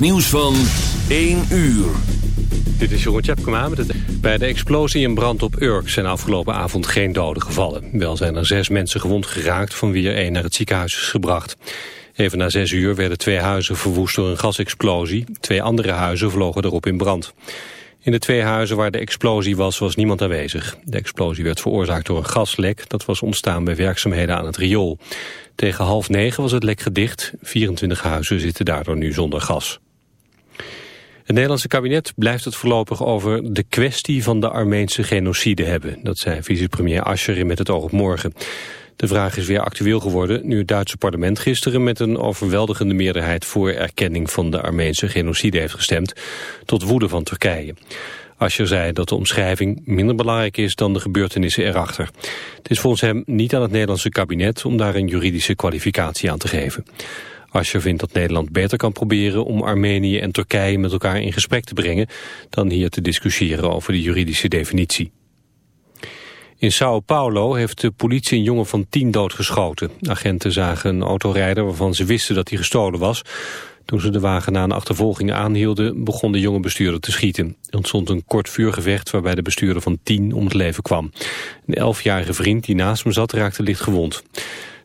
NOS-nieuws van 1 uur. Dit is Jeroen Tjepkema met het... Bij de explosie in brand op Urk zijn afgelopen avond geen doden gevallen. Wel zijn er zes mensen gewond geraakt, van wie er één naar het ziekenhuis is gebracht. Even na zes uur werden twee huizen verwoest door een gasexplosie. Twee andere huizen vlogen erop in brand. In de twee huizen waar de explosie was, was niemand aanwezig. De explosie werd veroorzaakt door een gaslek. Dat was ontstaan bij werkzaamheden aan het riool. Tegen half negen was het lek gedicht. 24 huizen zitten daardoor nu zonder gas. Het Nederlandse kabinet blijft het voorlopig over de kwestie van de Armeense genocide hebben. Dat zei vicepremier Ascher in Met het oog op morgen. De vraag is weer actueel geworden nu het Duitse parlement gisteren met een overweldigende meerderheid voor erkenning van de Armeense genocide heeft gestemd, tot woede van Turkije. Ascher zei dat de omschrijving minder belangrijk is dan de gebeurtenissen erachter. Het is volgens hem niet aan het Nederlandse kabinet om daar een juridische kwalificatie aan te geven. Ascher vindt dat Nederland beter kan proberen om Armenië en Turkije met elkaar in gesprek te brengen dan hier te discussiëren over de juridische definitie. In Sao Paulo heeft de politie een jongen van tien doodgeschoten. Agenten zagen een autorijder waarvan ze wisten dat hij gestolen was. Toen ze de wagen na een achtervolging aanhielden, begon de jonge bestuurder te schieten. Er ontstond een kort vuurgevecht waarbij de bestuurder van tien om het leven kwam. Een elfjarige vriend die naast hem zat raakte licht gewond.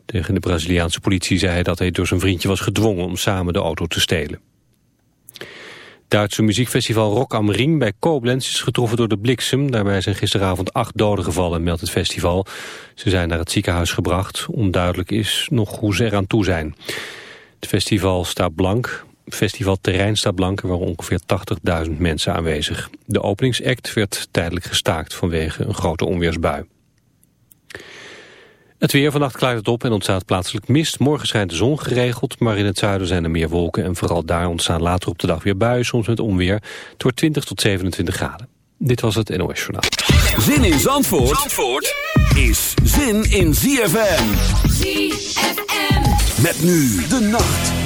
Tegen de Braziliaanse politie zei hij dat hij door zijn vriendje was gedwongen om samen de auto te stelen. Duitse muziekfestival Rock am Ring bij Koblenz is getroffen door de bliksem. Daarbij zijn gisteravond acht doden gevallen, meldt het festival. Ze zijn naar het ziekenhuis gebracht. Onduidelijk is nog hoe ze eraan toe zijn. Het festival staat blank. Festivalterrein staat blank. Er waren ongeveer 80.000 mensen aanwezig. De openingsact werd tijdelijk gestaakt vanwege een grote onweersbui. Het weer vannacht klaart het op en ontstaat plaatselijk mist. Morgen schijnt de zon geregeld, maar in het zuiden zijn er meer wolken. En vooral daar ontstaan later op de dag weer buien, soms met onweer. Het wordt 20 tot 27 graden. Dit was het NOS Journaal. Zin in Zandvoort, Zandvoort is zin in ZFM. ZFM. Met nu de nacht.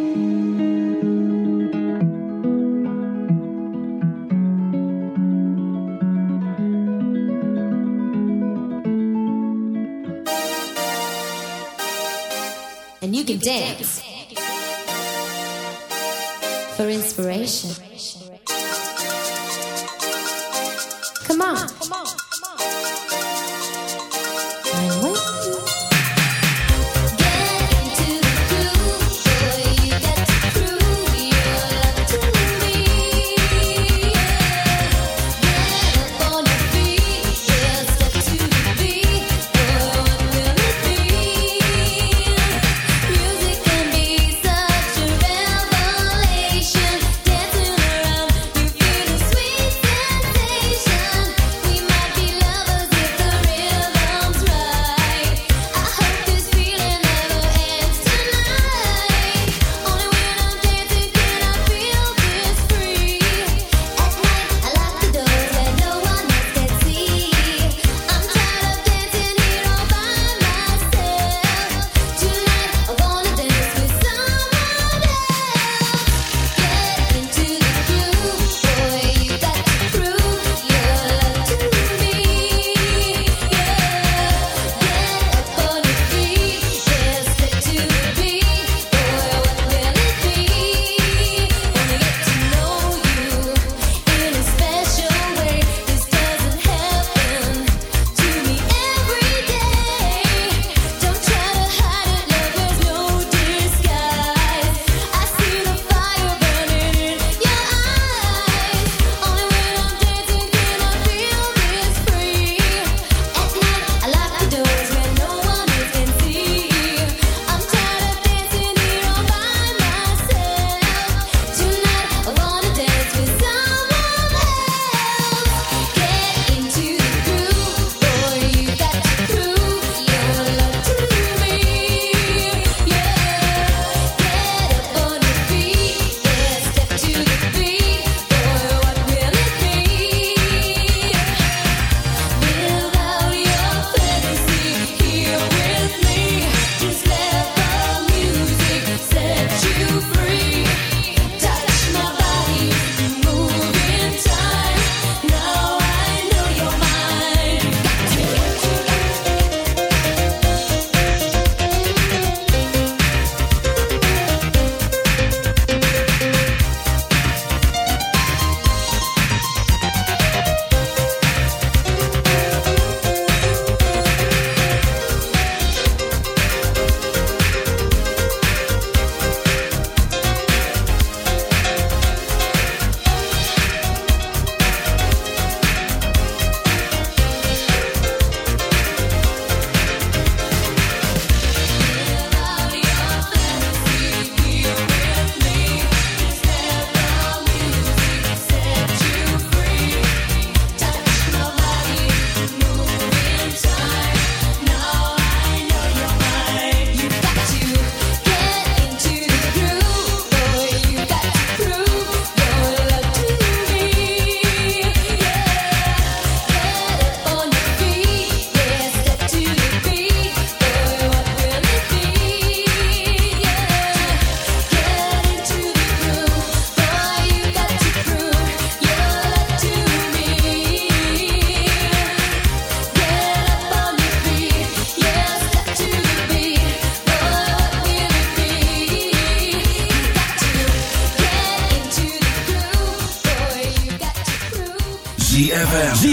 Can dance for inspiration.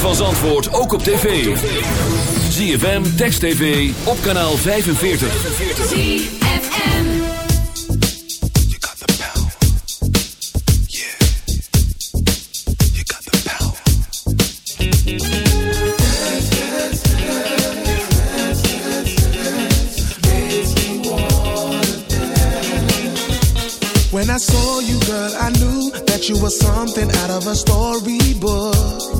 Van Zandvoort ook op tv. ZFM, Text TV, op kanaal 45. ZFM. You got the power. Yeah. You got the power. When I saw you, girl, I knew that you were something out of a storybook.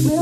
will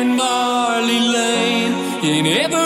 In Marley Lane. In every